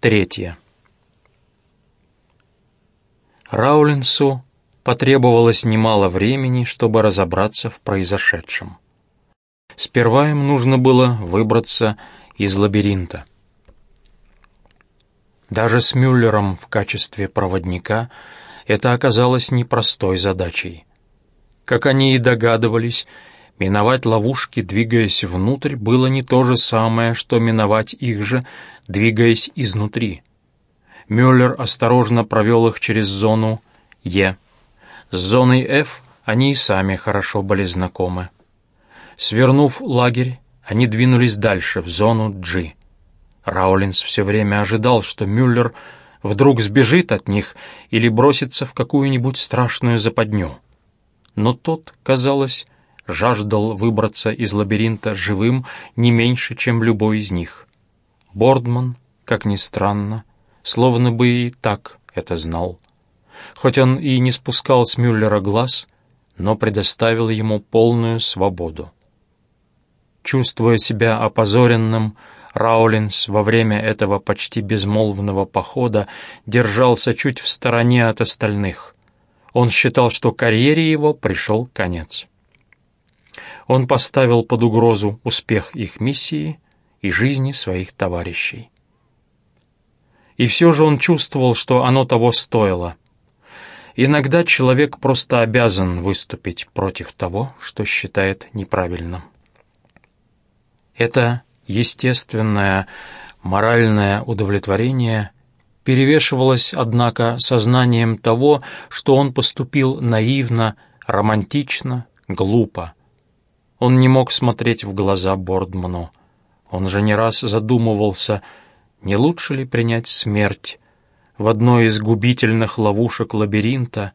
Третье. Раулинсу потребовалось немало времени, чтобы разобраться в произошедшем. Сперва им нужно было выбраться из лабиринта. Даже с Мюллером в качестве проводника это оказалось непростой задачей. Как они и догадывались, миновать ловушки, двигаясь внутрь, было не то же самое, что миновать их же, двигаясь изнутри. Мюллер осторожно провел их через зону Е. С зоной F они и сами хорошо были знакомы. Свернув лагерь, они двинулись дальше, в зону G. Раулинс все время ожидал, что Мюллер вдруг сбежит от них или бросится в какую-нибудь страшную западню. Но тот, казалось, жаждал выбраться из лабиринта живым не меньше, чем любой из них. Бордман, как ни странно, словно бы и так это знал. Хоть он и не спускал с Мюллера глаз, но предоставил ему полную свободу. Чувствуя себя опозоренным, Раулинс во время этого почти безмолвного похода держался чуть в стороне от остальных. Он считал, что карьере его пришел конец. Он поставил под угрозу успех их миссии и жизни своих товарищей. И все же он чувствовал, что оно того стоило. Иногда человек просто обязан выступить против того, что считает неправильным. Это естественное моральное удовлетворение перевешивалось, однако, сознанием того, что он поступил наивно, романтично, глупо. Он не мог смотреть в глаза Бордману. Он же не раз задумывался, не лучше ли принять смерть в одной из губительных ловушек лабиринта,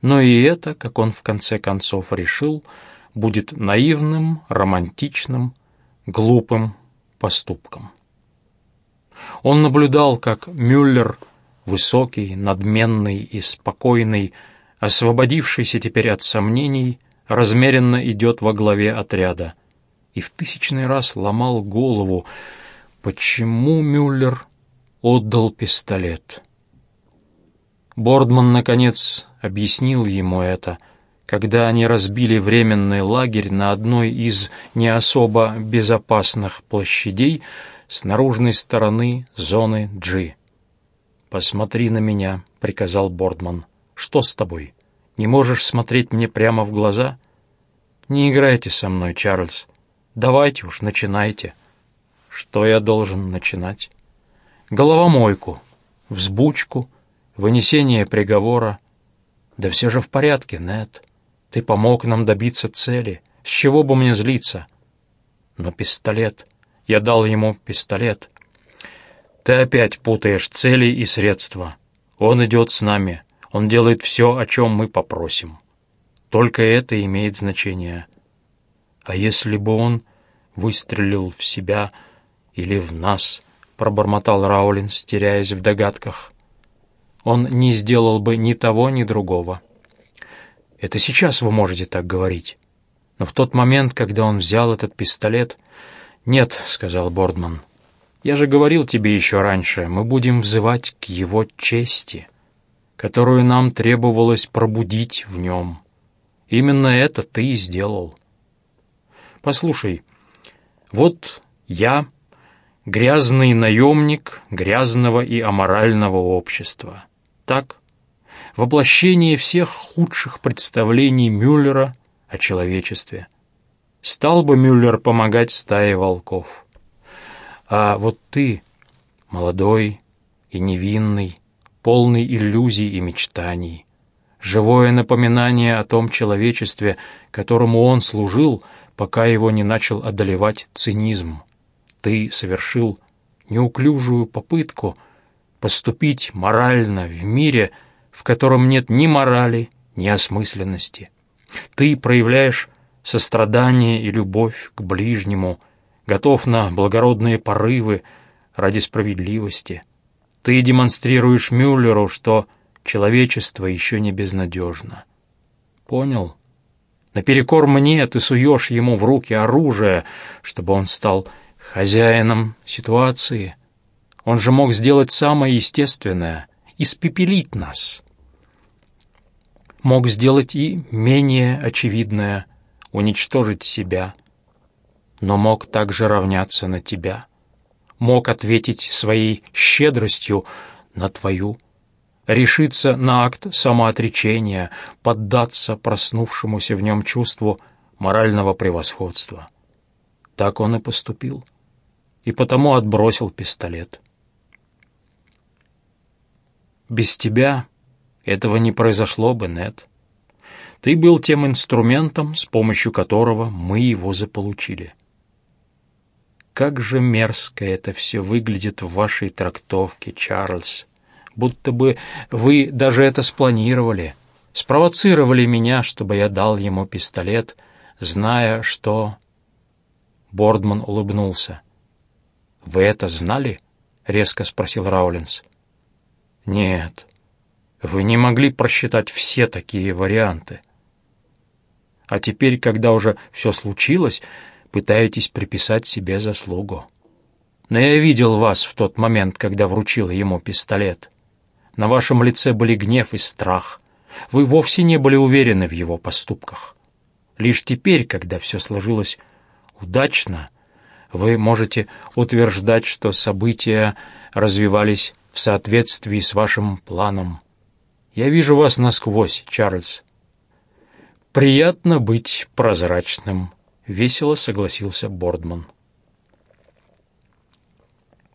но и это, как он в конце концов решил, будет наивным, романтичным, глупым поступком. Он наблюдал, как Мюллер, высокий, надменный и спокойный, освободившийся теперь от сомнений, размеренно идет во главе отряда, и в тысячный раз ломал голову, почему Мюллер отдал пистолет. Бордман, наконец, объяснил ему это — когда они разбили временный лагерь на одной из не особо безопасных площадей с наружной стороны зоны G. «Посмотри на меня», — приказал Бордман. «Что с тобой? Не можешь смотреть мне прямо в глаза?» «Не играйте со мной, Чарльз. Давайте уж, начинайте». «Что я должен начинать?» «Головомойку, взбучку, вынесение приговора». «Да все же в порядке, Нед». Ты помог нам добиться цели. С чего бы мне злиться? Но пистолет... Я дал ему пистолет. Ты опять путаешь цели и средства. Он идет с нами. Он делает все, о чем мы попросим. Только это имеет значение. А если бы он выстрелил в себя или в нас, пробормотал Раулинс, теряясь в догадках, он не сделал бы ни того, ни другого. Это сейчас вы можете так говорить. Но в тот момент, когда он взял этот пистолет... «Нет», — сказал Бордман, — «я же говорил тебе еще раньше, мы будем взывать к его чести, которую нам требовалось пробудить в нем. Именно это ты и сделал. Послушай, вот я, грязный наемник грязного и аморального общества. Так?» воплощение всех худших представлений Мюллера о человечестве. Стал бы Мюллер помогать стае волков. А вот ты, молодой и невинный, полный иллюзий и мечтаний, живое напоминание о том человечестве, которому он служил, пока его не начал одолевать цинизм. Ты совершил неуклюжую попытку поступить морально в мире, в котором нет ни морали, ни осмысленности. Ты проявляешь сострадание и любовь к ближнему, готов на благородные порывы ради справедливости. Ты демонстрируешь Мюллеру, что человечество еще не безнадежно. Понял? Наперекор мне ты суешь ему в руки оружие, чтобы он стал хозяином ситуации. Он же мог сделать самое естественное — испепелить нас. Мог сделать и менее очевидное — уничтожить себя. Но мог также равняться на тебя. Мог ответить своей щедростью на твою решиться на акт самоотречения, поддаться проснувшемуся в нем чувству морального превосходства. Так он и поступил, и потому отбросил пистолет. Без тебя этого не произошло бы, Нет. Ты был тем инструментом, с помощью которого мы его заполучили. Как же мерзко это все выглядит в вашей трактовке, Чарльз будто бы вы даже это спланировали, спровоцировали меня, чтобы я дал ему пистолет, зная, что...» Бордман улыбнулся. «Вы это знали?» — резко спросил Раулинс. «Нет, вы не могли просчитать все такие варианты. А теперь, когда уже все случилось, пытаетесь приписать себе заслугу. Но я видел вас в тот момент, когда вручил ему пистолет. На вашем лице были гнев и страх. Вы вовсе не были уверены в его поступках. Лишь теперь, когда все сложилось удачно, вы можете утверждать, что события развивались в соответствии с вашим планом. Я вижу вас насквозь, Чарльз. Приятно быть прозрачным, — весело согласился Бордман.